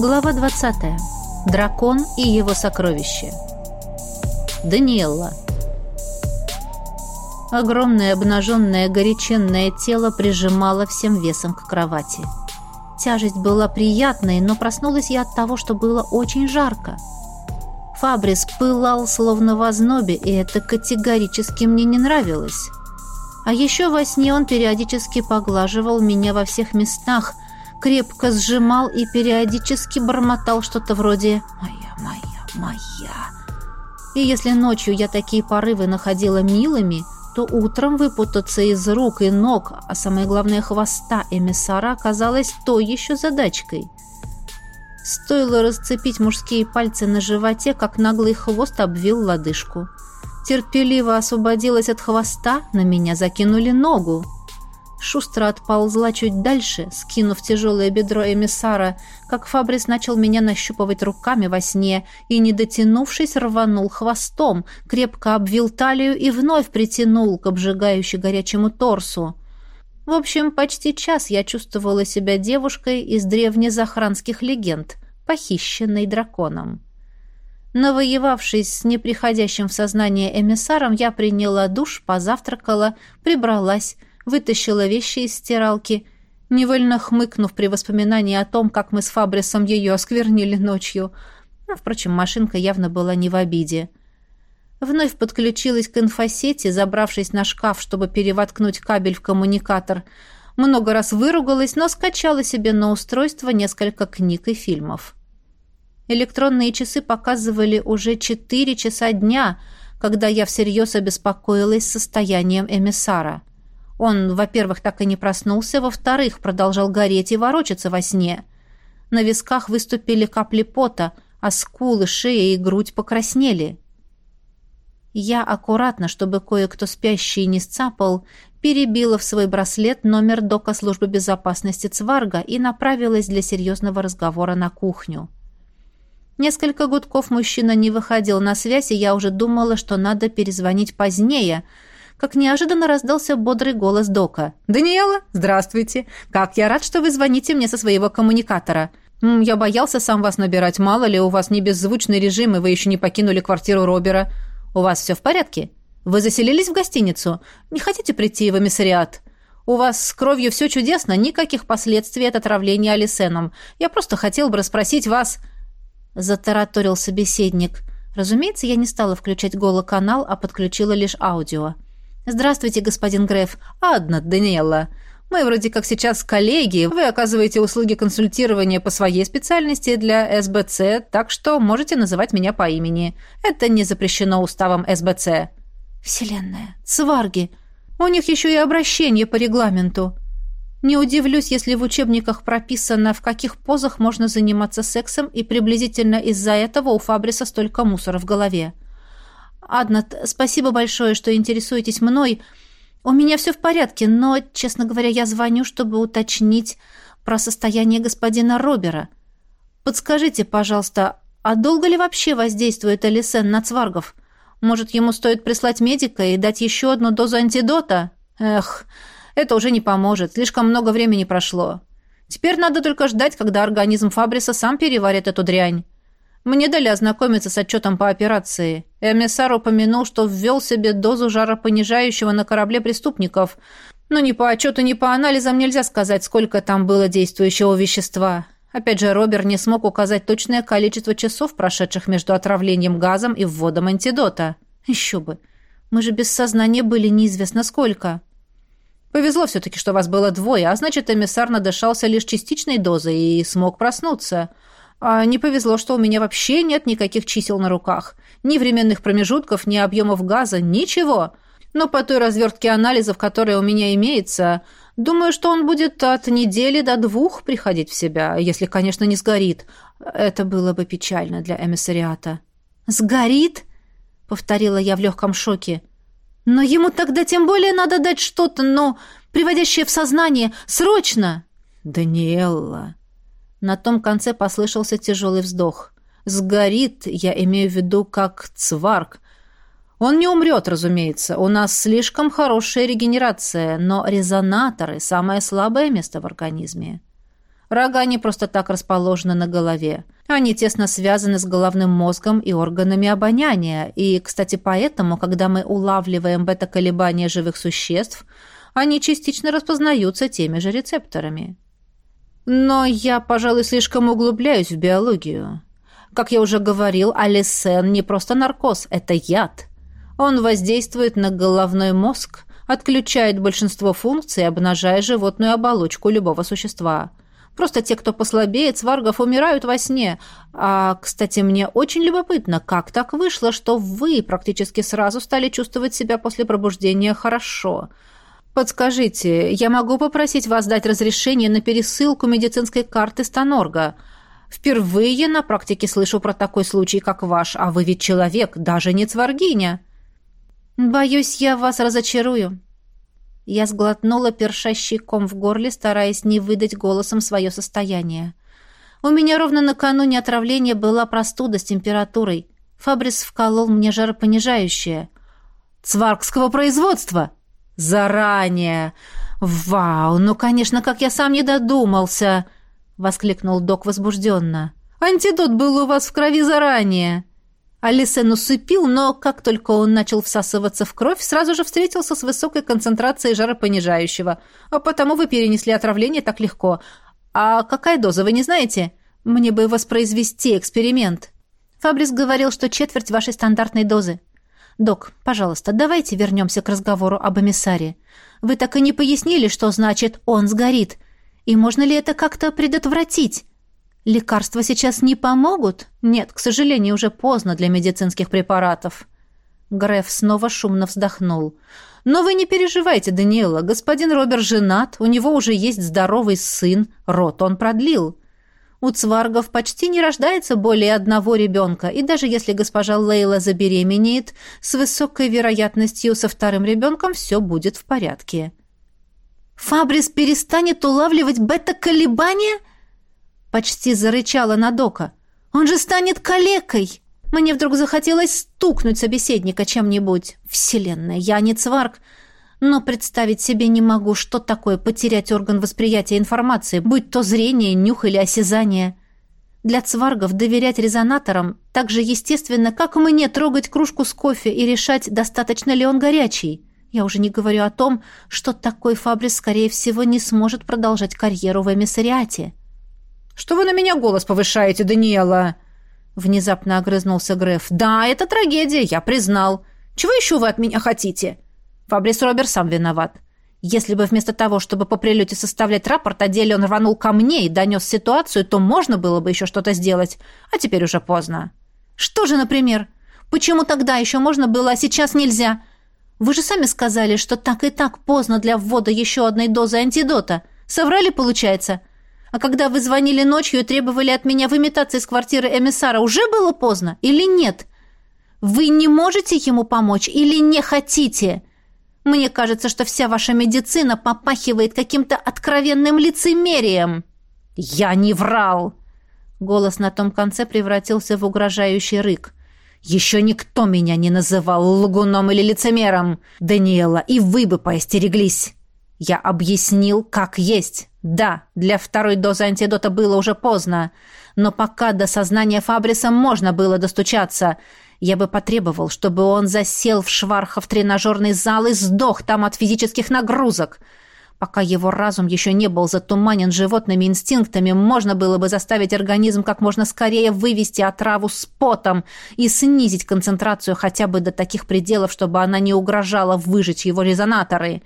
Глава 20. Дракон и его сокровище. Даниэлла. Огромное обнаженное горяченное тело прижимало всем весом к кровати. Тяжесть была приятной, но проснулась я от того, что было очень жарко. Фабрис пылал словно в ознобе, и это категорически мне не нравилось. А еще во сне он периодически поглаживал меня во всех местах, крепко сжимал и периодически бормотал что-то вроде «Моя, моя, моя». И если ночью я такие порывы находила милыми, то утром выпутаться из рук и ног, а самое главное хвоста эмиссара, оказалось той еще задачкой. Стоило расцепить мужские пальцы на животе, как наглый хвост обвил лодыжку терпеливо освободилась от хвоста, на меня закинули ногу. Шустро отползла чуть дальше, скинув тяжелое бедро эмиссара, как Фабрис начал меня нащупывать руками во сне и, не дотянувшись, рванул хвостом, крепко обвил талию и вновь притянул к обжигающе горячему торсу. В общем, почти час я чувствовала себя девушкой из древнезахранских легенд, похищенной драконом. Навоевавшись с неприходящим в сознание эмиссаром, я приняла душ, позавтракала, прибралась, вытащила вещи из стиралки, невольно хмыкнув при воспоминании о том, как мы с Фабрисом ее осквернили ночью. Но, впрочем, машинка явно была не в обиде. Вновь подключилась к инфосети, забравшись на шкаф, чтобы перевоткнуть кабель в коммуникатор. Много раз выругалась, но скачала себе на устройство несколько книг и фильмов. Электронные часы показывали уже четыре часа дня, когда я всерьез обеспокоилась состоянием эмиссара. Он, во-первых, так и не проснулся, во-вторых, продолжал гореть и ворочаться во сне. На висках выступили капли пота, а скулы, шея и грудь покраснели. Я аккуратно, чтобы кое-кто спящий не сцапал, перебила в свой браслет номер дока службы безопасности Цварга и направилась для серьезного разговора на кухню. Несколько гудков мужчина не выходил на связь, и я уже думала, что надо перезвонить позднее, как неожиданно раздался бодрый голос Дока. «Даниэла, здравствуйте! Как я рад, что вы звоните мне со своего коммуникатора!» «Я боялся сам вас набирать, мало ли у вас не беззвучный режим, и вы еще не покинули квартиру Робера. У вас все в порядке? Вы заселились в гостиницу? Не хотите прийти в эмиссариат?» У вас с кровью все чудесно, никаких последствий от отравления алисеном. Я просто хотел бы расспросить вас...» затараторил собеседник. Разумеется, я не стала включать голоканал, а подключила лишь аудио. «Здравствуйте, господин Греф. Адна, Даниэлла. Мы вроде как сейчас коллеги. Вы оказываете услуги консультирования по своей специальности для СБЦ, так что можете называть меня по имени. Это не запрещено уставом СБЦ». «Вселенная. Сварги. У них еще и обращение по регламенту». Не удивлюсь, если в учебниках прописано, в каких позах можно заниматься сексом, и приблизительно из-за этого у Фабриса столько мусора в голове. «Аднат, спасибо большое, что интересуетесь мной. У меня все в порядке, но, честно говоря, я звоню, чтобы уточнить про состояние господина Робера. Подскажите, пожалуйста, а долго ли вообще воздействует Алисен на цваргов? Может, ему стоит прислать медика и дать еще одну дозу антидота? Эх...» Это уже не поможет, слишком много времени прошло. Теперь надо только ждать, когда организм Фабриса сам переварит эту дрянь. Мне дали ознакомиться с отчетом по операции. Эмиссар упомянул, что ввел себе дозу жаропонижающего на корабле преступников. Но ни по отчету, ни по анализам нельзя сказать, сколько там было действующего вещества. Опять же, Робер не смог указать точное количество часов, прошедших между отравлением газом и вводом антидота. Еще бы. Мы же без сознания были неизвестно сколько. Повезло все-таки, что вас было двое, а значит, эмиссар надышался лишь частичной дозой и смог проснуться. А не повезло, что у меня вообще нет никаких чисел на руках. Ни временных промежутков, ни объемов газа, ничего. Но по той развертке анализов, которая у меня имеется, думаю, что он будет от недели до двух приходить в себя, если, конечно, не сгорит. Это было бы печально для эмиссариата. «Сгорит?» — повторила я в легком шоке. Но ему тогда тем более надо дать что-то, но приводящее в сознание, срочно. Даниэлла. На том конце послышался тяжелый вздох. Сгорит, я имею в виду, как цварк. Он не умрет, разумеется. У нас слишком хорошая регенерация, но резонаторы – самое слабое место в организме. Рога не просто так расположены на голове. Они тесно связаны с головным мозгом и органами обоняния. И, кстати, поэтому, когда мы улавливаем бета-колебания живых существ, они частично распознаются теми же рецепторами. Но я, пожалуй, слишком углубляюсь в биологию. Как я уже говорил, алисен не просто наркоз, это яд. Он воздействует на головной мозг, отключает большинство функций, обнажая животную оболочку любого существа. Просто те, кто послабеет, сваргов умирают во сне. А, кстати, мне очень любопытно, как так вышло, что вы практически сразу стали чувствовать себя после пробуждения хорошо. Подскажите, я могу попросить вас дать разрешение на пересылку медицинской карты Станорга? Впервые на практике слышу про такой случай, как ваш, а вы ведь человек, даже не цваргиня. «Боюсь, я вас разочарую». Я сглотнула першащий ком в горле, стараясь не выдать голосом свое состояние. У меня ровно накануне отравления была простуда с температурой. Фабрис вколол мне жаропонижающее. «Цваркского производства!» «Заранее!» «Вау! Ну, конечно, как я сам не додумался!» — воскликнул док возбужденно. «Антидот был у вас в крови заранее!» Алисен усыпил, но как только он начал всасываться в кровь, сразу же встретился с высокой концентрацией жаропонижающего. А потому вы перенесли отравление так легко. А какая доза, вы не знаете? Мне бы воспроизвести эксперимент. Фабрис говорил, что четверть вашей стандартной дозы. Док, пожалуйста, давайте вернемся к разговору об эмиссаре. Вы так и не пояснили, что значит «он сгорит». И можно ли это как-то предотвратить? Лекарства сейчас не помогут? Нет, к сожалению, уже поздно для медицинских препаратов. Греф снова шумно вздохнул. Но вы не переживайте, Даниэла. Господин Роберт женат, у него уже есть здоровый сын, род он продлил. У цваргов почти не рождается более одного ребенка, и даже если госпожа Лейла забеременеет, с высокой вероятностью со вторым ребенком все будет в порядке. «Фабрис перестанет улавливать бета-колебания?» Почти зарычала на Дока. «Он же станет калекой!» Мне вдруг захотелось стукнуть собеседника чем-нибудь. Вселенная, я не цварк, но представить себе не могу, что такое потерять орган восприятия информации, будь то зрение, нюх или осязание. Для цваргов доверять резонаторам так же естественно, как мне трогать кружку с кофе и решать, достаточно ли он горячий. Я уже не говорю о том, что такой Фабрис, скорее всего, не сможет продолжать карьеру в эмиссариате. «Что вы на меня голос повышаете, Даниэла?» Внезапно огрызнулся Греф. «Да, это трагедия, я признал. Чего еще вы от меня хотите?» Фабрис Робер сам виноват. Если бы вместо того, чтобы по прилете составлять рапорт о деле, он рванул ко мне и донес ситуацию, то можно было бы еще что-то сделать. А теперь уже поздно. «Что же, например? Почему тогда еще можно было, а сейчас нельзя? Вы же сами сказали, что так и так поздно для ввода еще одной дозы антидота. Соврали, получается? А когда вы звонили ночью и требовали от меня выметаться из квартиры эмиссара, уже было поздно или нет? Вы не можете ему помочь или не хотите? Мне кажется, что вся ваша медицина попахивает каким-то откровенным лицемерием. Я не врал. Голос на том конце превратился в угрожающий рык. Еще никто меня не называл лгуном или лицемером, Даниэла, и вы бы поостереглись. Я объяснил, как есть. Да, для второй дозы антидота было уже поздно, но пока до сознания Фабриса можно было достучаться. Я бы потребовал, чтобы он засел в Швархов тренажерный зал и сдох там от физических нагрузок. Пока его разум еще не был затуманен животными инстинктами, можно было бы заставить организм как можно скорее вывести отраву с потом и снизить концентрацию хотя бы до таких пределов, чтобы она не угрожала выжечь его резонаторы.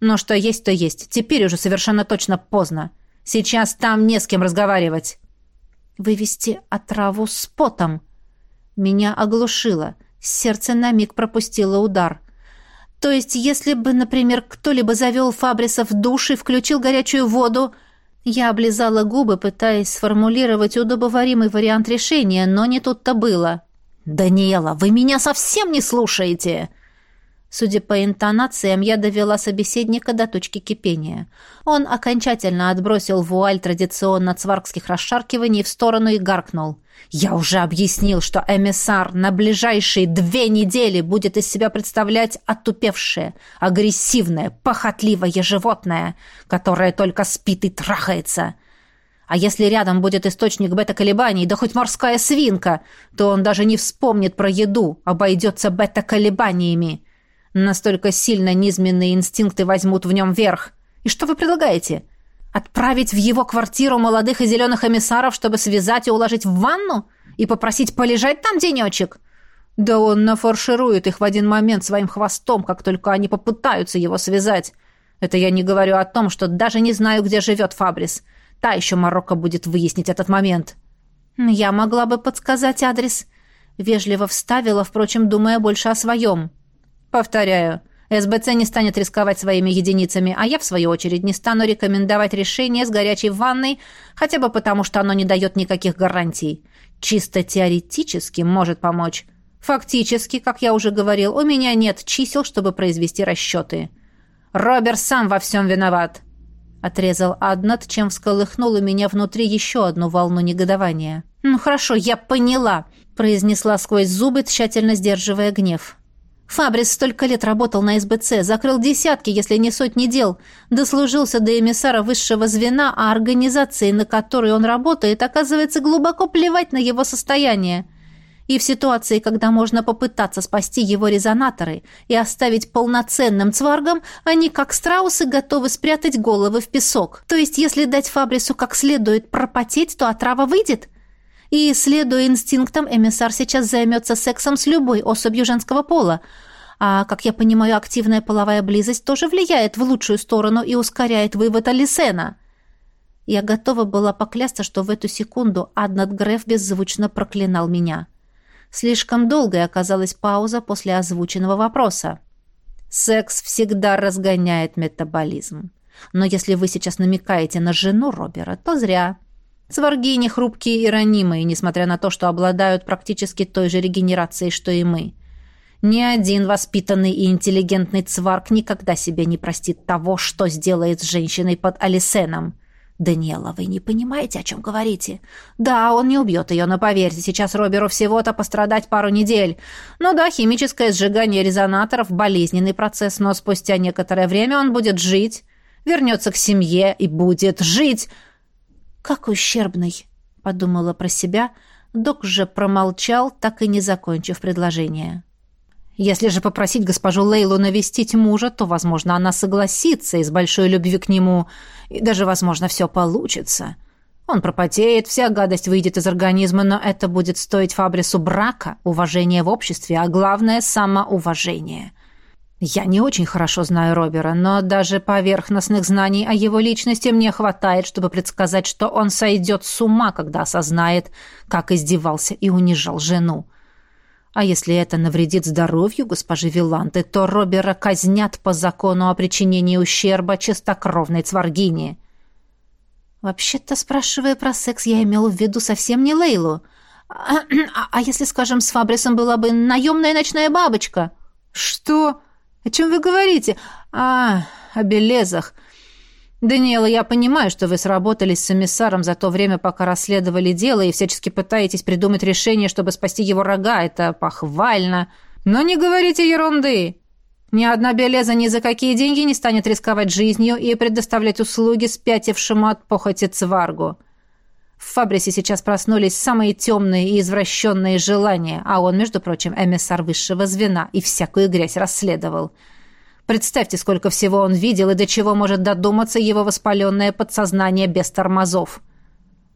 Но что есть, то есть. Теперь уже совершенно точно поздно. Сейчас там не с кем разговаривать. Вывести отраву с потом. Меня оглушило. Сердце на миг пропустило удар. То есть, если бы, например, кто-либо завел Фабриса в душ и включил горячую воду... Я облизала губы, пытаясь сформулировать удобоваримый вариант решения, но не тут-то было. «Даниэла, вы меня совсем не слушаете!» Судя по интонациям, я довела собеседника до точки кипения. Он окончательно отбросил вуаль традиционно цваргских расшаркиваний в сторону и гаркнул. «Я уже объяснил, что эмиссар на ближайшие две недели будет из себя представлять отупевшее, агрессивное, похотливое животное, которое только спит и трахается. А если рядом будет источник бета-колебаний, да хоть морская свинка, то он даже не вспомнит про еду, обойдется бета-колебаниями. Настолько сильно низменные инстинкты возьмут в нем верх. И что вы предлагаете? Отправить в его квартиру молодых и зеленых эмиссаров, чтобы связать и уложить в ванну? И попросить полежать там денечек? Да он нафарширует их в один момент своим хвостом, как только они попытаются его связать. Это я не говорю о том, что даже не знаю, где живет Фабрис. Та еще Марокко будет выяснить этот момент. Я могла бы подсказать адрес. Вежливо вставила, впрочем, думая больше о своем. Повторяю, СБЦ не станет рисковать своими единицами, а я, в свою очередь, не стану рекомендовать решение с горячей ванной, хотя бы потому, что оно не дает никаких гарантий. Чисто теоретически может помочь. Фактически, как я уже говорил, у меня нет чисел, чтобы произвести расчеты. Роберт сам во всем виноват отрезал Аднат, чем всколыхнул у меня внутри еще одну волну негодования. «Ну хорошо, я поняла», — произнесла сквозь зубы, тщательно сдерживая гнев. «Фабрис столько лет работал на СБЦ, закрыл десятки, если не сотни дел, дослужился до эмиссара высшего звена, а организации, на которой он работает, оказывается глубоко плевать на его состояние. И в ситуации, когда можно попытаться спасти его резонаторы и оставить полноценным цваргом, они, как страусы, готовы спрятать головы в песок. То есть, если дать Фабрису как следует пропотеть, то отрава выйдет? И, следуя инстинктам, эмиссар сейчас займется сексом с любой особью женского пола. А, как я понимаю, активная половая близость тоже влияет в лучшую сторону и ускоряет вывод Алисена. Я готова была поклясться, что в эту секунду Аднат Греф беззвучно проклинал меня. Слишком долгой оказалась пауза после озвученного вопроса. Секс всегда разгоняет метаболизм. Но если вы сейчас намекаете на жену Робера, то зря. Сваргини хрупкие и ранимые, несмотря на то, что обладают практически той же регенерацией, что и мы. Ни один воспитанный и интеллигентный цварк никогда себе не простит того, что сделает с женщиной под Алисеном. «Даниэла, вы не понимаете, о чем говорите?» «Да, он не убьет ее, но поверьте, сейчас Роберу всего-то пострадать пару недель. Ну да, химическое сжигание резонаторов – болезненный процесс, но спустя некоторое время он будет жить, вернется к семье и будет жить». «Как ущербный!» – подумала про себя. Док же промолчал, так и не закончив предложение. Если же попросить госпожу Лейлу навестить мужа, то, возможно, она согласится из большой любви к нему, и даже, возможно, все получится. Он пропотеет, вся гадость выйдет из организма, но это будет стоить Фабрису брака, уважения в обществе, а главное — самоуважение. Я не очень хорошо знаю Робера, но даже поверхностных знаний о его личности мне хватает, чтобы предсказать, что он сойдет с ума, когда осознает, как издевался и унижал жену. А если это навредит здоровью госпожи Виланты, то Робера казнят по закону о причинении ущерба чистокровной цваргине. Вообще-то, спрашивая про секс, я имела в виду совсем не Лейлу. А, а, а если, скажем, с Фабрисом была бы наемная ночная бабочка? Что? О чем вы говорите? А, о Белезах. «Даниэла, я понимаю, что вы сработались с эмиссаром за то время, пока расследовали дело, и всячески пытаетесь придумать решение, чтобы спасти его рога. Это похвально. Но не говорите ерунды. Ни одна Белеза ни за какие деньги не станет рисковать жизнью и предоставлять услуги спятившему от похоти Цваргу. В Фабрисе сейчас проснулись самые темные и извращенные желания, а он, между прочим, эмиссар высшего звена и всякую грязь расследовал». Представьте, сколько всего он видел и до чего может додуматься его воспаленное подсознание без тормозов.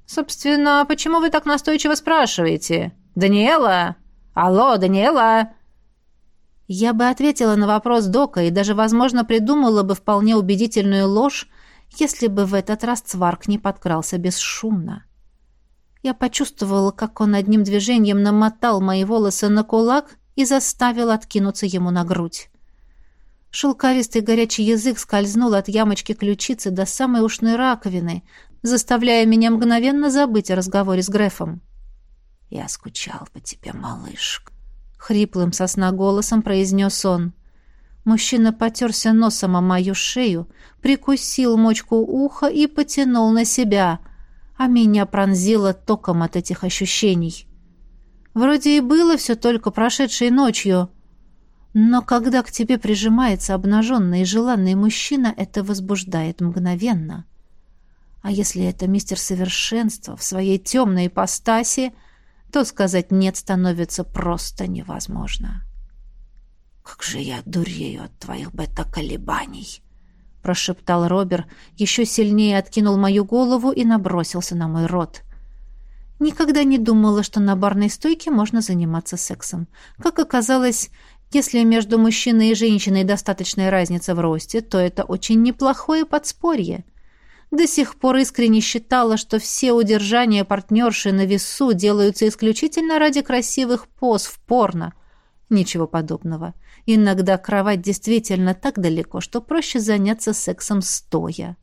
Собственно, почему вы так настойчиво спрашиваете? Даниэла? Алло, Даниэла? Я бы ответила на вопрос Дока и даже, возможно, придумала бы вполне убедительную ложь, если бы в этот раз Цварк не подкрался бесшумно. Я почувствовала, как он одним движением намотал мои волосы на кулак и заставил откинуться ему на грудь. Шелковистый горячий язык скользнул от ямочки ключицы до самой ушной раковины, заставляя меня мгновенно забыть о разговоре с Грефом. «Я скучал по тебе, малышка», — хриплым сосна голосом произнес он. Мужчина потерся носом о мою шею, прикусил мочку уха и потянул на себя, а меня пронзило током от этих ощущений. Вроде и было все только прошедшей ночью — но когда к тебе прижимается обнаженный и желанный мужчина, это возбуждает мгновенно. А если это мистер Совершенство в своей темной ипостаси, то сказать «нет» становится просто невозможно. «Как же я дурею от твоих бета-колебаний!» — прошептал Робер, еще сильнее откинул мою голову и набросился на мой рот. Никогда не думала, что на барной стойке можно заниматься сексом. Как оказалось, если между мужчиной и женщиной достаточная разница в росте, то это очень неплохое подспорье. До сих пор искренне считала, что все удержания партнерши на весу делаются исключительно ради красивых поз в порно. Ничего подобного. Иногда кровать действительно так далеко, что проще заняться сексом стоя.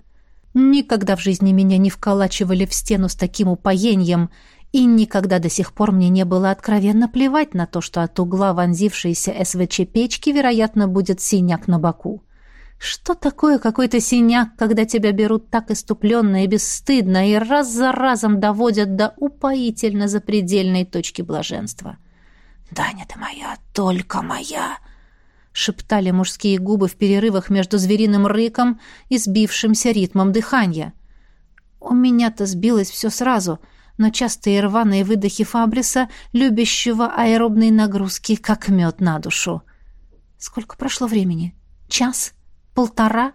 Никогда в жизни меня не вколачивали в стену с таким упоением — и никогда до сих пор мне не было откровенно плевать на то, что от угла вонзившейся СВЧ-печки, вероятно, будет синяк на боку. Что такое какой-то синяк, когда тебя берут так иступленно и бесстыдно и раз за разом доводят до упоительно запредельной точки блаженства? «Даня, ты моя, только моя!» — шептали мужские губы в перерывах между звериным рыком и сбившимся ритмом дыхания. У меня-то сбилось все сразу — но частые рваные выдохи Фабриса, любящего аэробные нагрузки, как мед на душу. Сколько прошло времени? Час? Полтора?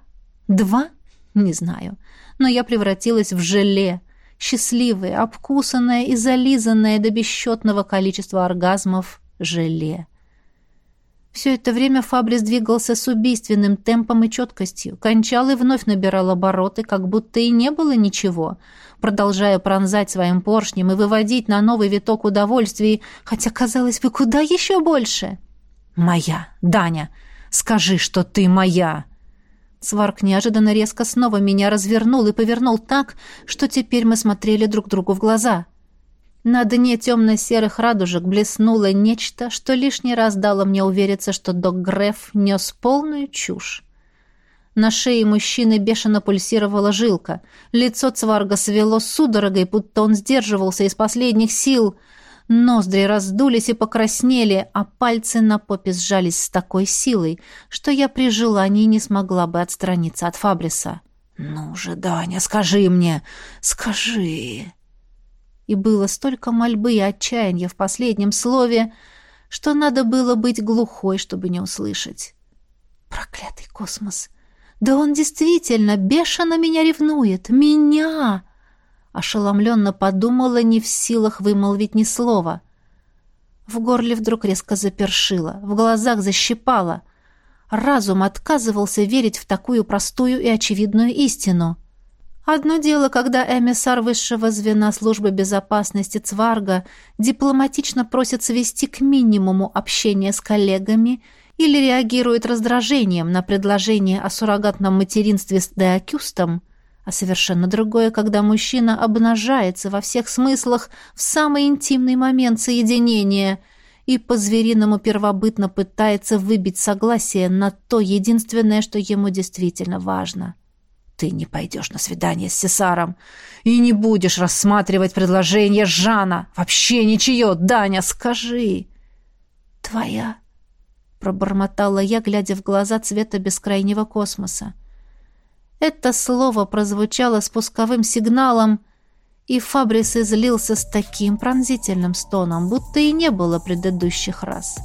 Два? Не знаю. Но я превратилась в желе, счастливое, обкусанное и зализанное до бесчетного количества оргазмов желе. Все это время Фабрис двигался с убийственным темпом и четкостью, кончал и вновь набирал обороты, как будто и не было ничего, продолжая пронзать своим поршнем и выводить на новый виток удовольствий, хотя, казалось бы, куда еще больше. «Моя! Даня! Скажи, что ты моя!» Сварк неожиданно резко снова меня развернул и повернул так, что теперь мы смотрели друг другу в глаза — на дне темно-серых радужек блеснуло нечто, что лишний раз дало мне увериться, что док Греф нес полную чушь. На шее мужчины бешено пульсировала жилка. Лицо Цварга свело судорогой, будто он сдерживался из последних сил. Ноздри раздулись и покраснели, а пальцы на попе сжались с такой силой, что я при желании не смогла бы отстраниться от Фабриса. «Ну же, Даня, скажи мне, скажи!» И было столько мольбы и отчаяния в последнем слове, что надо было быть глухой, чтобы не услышать. Проклятый космос! Да он действительно бешено меня ревнует! Меня! Ошеломленно подумала, не в силах вымолвить ни слова. В горле вдруг резко запершило, в глазах защипало. Разум отказывался верить в такую простую и очевидную истину — Одно дело, когда эмиссар высшего звена службы безопасности Цварга дипломатично просит свести к минимуму общение с коллегами или реагирует раздражением на предложение о суррогатном материнстве с Деокюстом, а совершенно другое, когда мужчина обнажается во всех смыслах в самый интимный момент соединения и по-звериному первобытно пытается выбить согласие на то единственное, что ему действительно важно — ты не пойдешь на свидание с Сесаром и не будешь рассматривать предложение Жана. Вообще ничего, Даня, скажи. Твоя, пробормотала я, глядя в глаза цвета бескрайнего космоса. Это слово прозвучало спусковым сигналом, и Фабрис излился с таким пронзительным стоном, будто и не было предыдущих раз.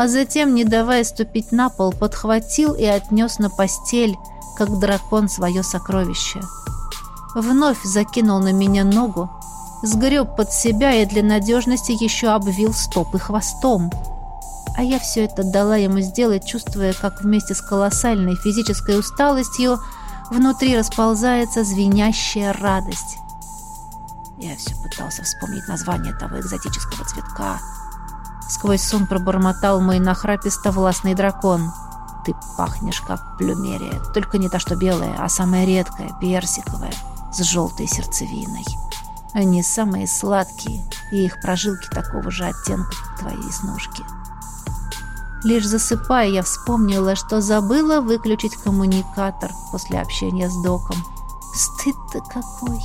А затем, не давая ступить на пол, подхватил и отнес на постель, как дракон свое сокровище. Вновь закинул на меня ногу, сгреб под себя и для надежности еще обвил стопы хвостом. А я все это дала ему сделать, чувствуя, как вместе с колоссальной физической усталостью внутри расползается звенящая радость. Я все пытался вспомнить название того экзотического цветка. Сквозь сон пробормотал мой нахраписто-властный дракон — ты пахнешь как плюмерия, только не та, что белая, а самая редкая, персиковая, с желтой сердцевиной. Они самые сладкие, и их прожилки такого же оттенка, как твои веснушки. Лишь засыпая, я вспомнила, что забыла выключить коммуникатор после общения с доком. Стыд-то какой!